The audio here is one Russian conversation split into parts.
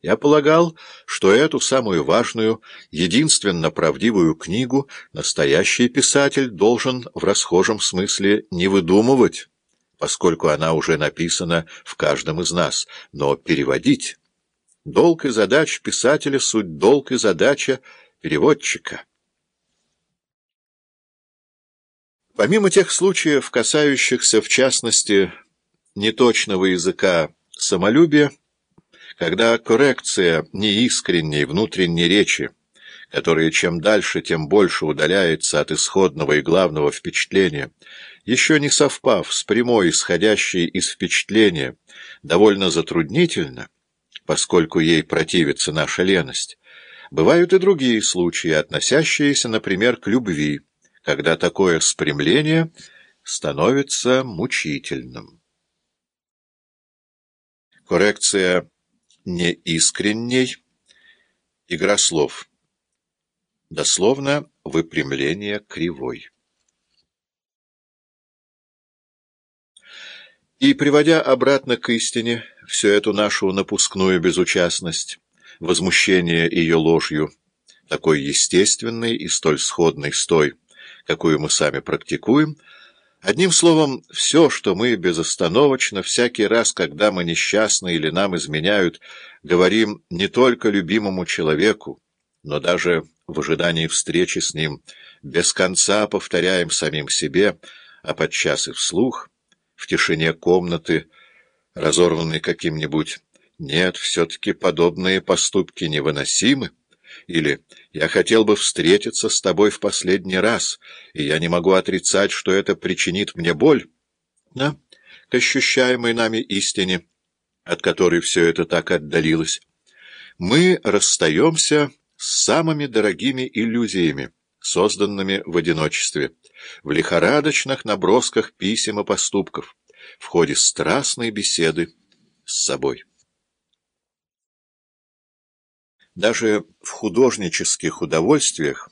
Я полагал, что эту самую важную, единственно правдивую книгу настоящий писатель должен в расхожем смысле не выдумывать, поскольку она уже написана в каждом из нас, но переводить. Долг и задача писателя — суть долг и задача переводчика. Помимо тех случаев, касающихся, в частности, неточного языка самолюбия, когда коррекция неискренней внутренней речи, которая чем дальше, тем больше удаляется от исходного и главного впечатления, еще не совпав с прямой, исходящей из впечатления, довольно затруднительно, поскольку ей противится наша леность, бывают и другие случаи, относящиеся, например, к любви, когда такое спрямление становится мучительным. Коррекция неискренней. Игра слов. Дословно выпрямление кривой. И, приводя обратно к истине всю эту нашу напускную безучастность, возмущение ее ложью, такой естественной и столь сходной с той, какую мы сами практикуем, Одним словом, все, что мы безостановочно, всякий раз, когда мы несчастны или нам изменяют, говорим не только любимому человеку, но даже в ожидании встречи с ним, без конца повторяем самим себе, а подчас и вслух, в тишине комнаты, разорванной каким-нибудь «нет, все-таки подобные поступки невыносимы», или «Я хотел бы встретиться с тобой в последний раз, и я не могу отрицать, что это причинит мне боль». Да, к ощущаемой нами истине, от которой все это так отдалилось. Мы расстаемся с самыми дорогими иллюзиями, созданными в одиночестве, в лихорадочных набросках писем и поступков, в ходе страстной беседы с собой. Даже в художнических удовольствиях,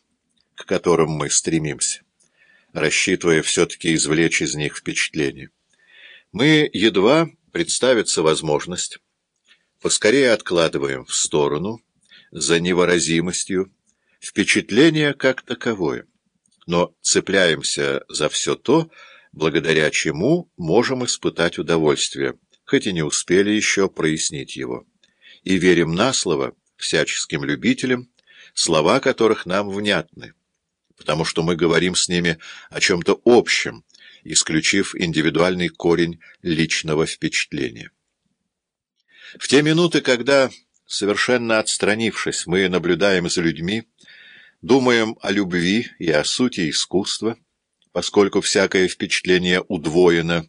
к которым мы стремимся, рассчитывая все-таки извлечь из них впечатление, мы едва представится возможность, поскорее откладываем в сторону, за невыразимостью, впечатление как таковое, но цепляемся за все то, благодаря чему можем испытать удовольствие, хоть и не успели еще прояснить его, и верим на слово, всяческим любителям, слова которых нам внятны, потому что мы говорим с ними о чем-то общем, исключив индивидуальный корень личного впечатления. В те минуты, когда, совершенно отстранившись, мы наблюдаем за людьми, думаем о любви и о сути искусства, поскольку всякое впечатление удвоено,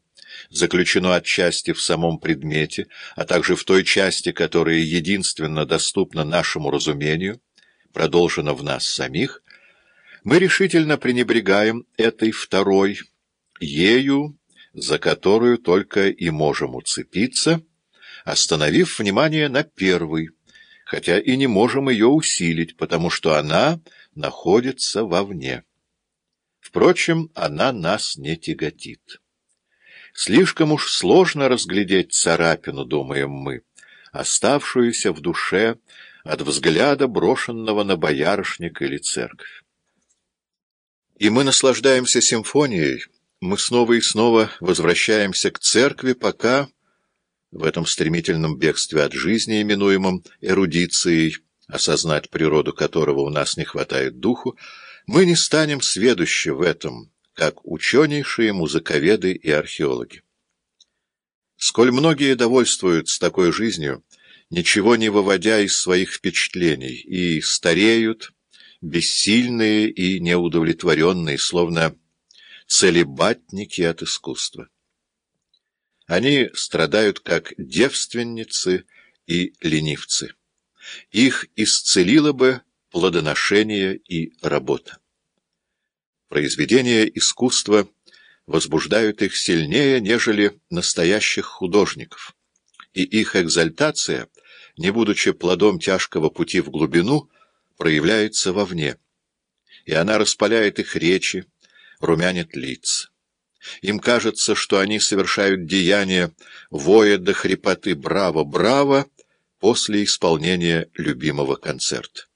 заключено отчасти в самом предмете, а также в той части, которая единственно доступна нашему разумению, продолжена в нас самих, мы решительно пренебрегаем этой второй, ею, за которую только и можем уцепиться, остановив внимание на первой, хотя и не можем ее усилить, потому что она находится вовне. Впрочем, она нас не тяготит. Слишком уж сложно разглядеть царапину, думаем мы, оставшуюся в душе от взгляда, брошенного на боярышник или церковь. И мы наслаждаемся симфонией, мы снова и снова возвращаемся к церкви, пока в этом стремительном бегстве от жизни, именуемом эрудицией, осознать природу которого у нас не хватает духу, мы не станем сведущи в этом, как ученейшие музыковеды и археологи. Сколь многие довольствуются такой жизнью, ничего не выводя из своих впечатлений, и стареют, бессильные и неудовлетворенные, словно целебатники от искусства. Они страдают как девственницы и ленивцы. Их исцелило бы плодоношение и работа. Произведения искусства возбуждают их сильнее, нежели настоящих художников, и их экзальтация, не будучи плодом тяжкого пути в глубину, проявляется вовне, и она распаляет их речи, румянит лица. Им кажется, что они совершают деяния, воя до хрипоты «Браво! Браво!», после исполнения любимого концерта.